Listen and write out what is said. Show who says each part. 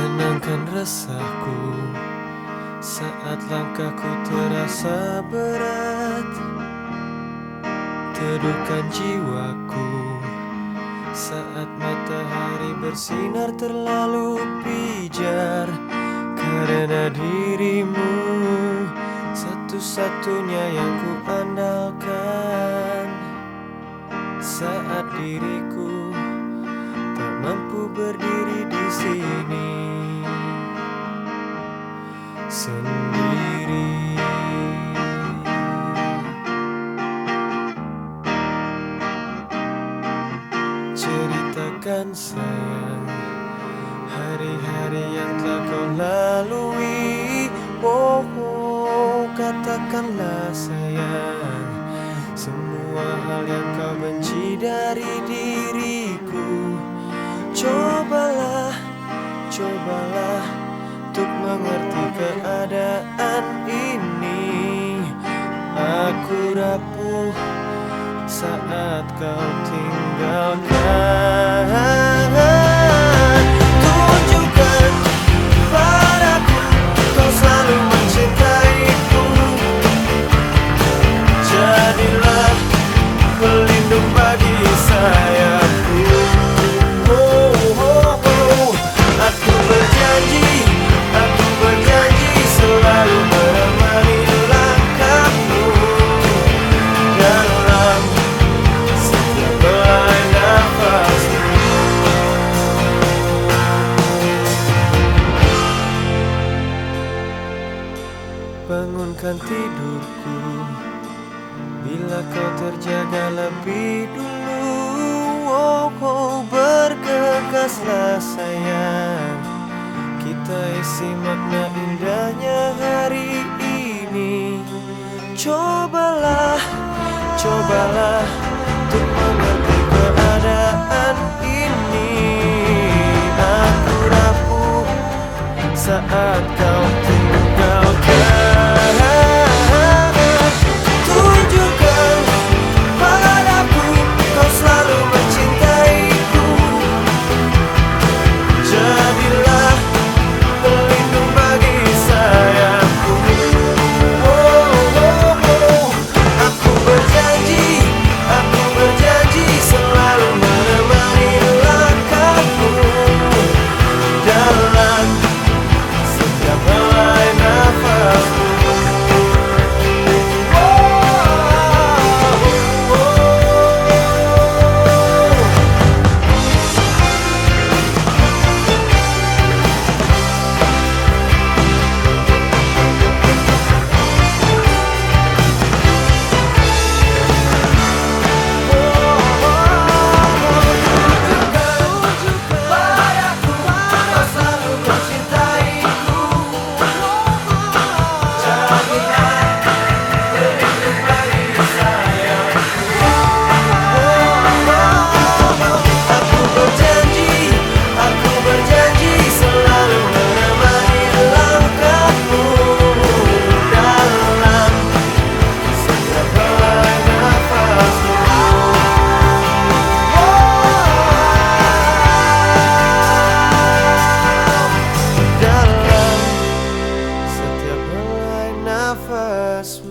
Speaker 1: Bangunkan resahku Saat langkahku terasa berat. Teduhkan jiwaku Saat matahari bersinar terlalu pijar. Karena dirimu Satu-satunya yang ku andalkan. Saat diriku Tak mampu berdiri di sini Sendiri. Ceritakan sayang Hari-hari yang telah kau lalui. Oh, oh katakanlah sayang Semua hal yang kau benci dari diriku. Cobalah, cobalah Untuk mengerti keadaan ini Aku rapuh saat kau tinggalkan Bangunkan tidurku. Bila kau terjaga lebih dulu oh, oh, Bergegaslah sayang. Kita isi makna indahnya hari ini. Cobalah, cobalah first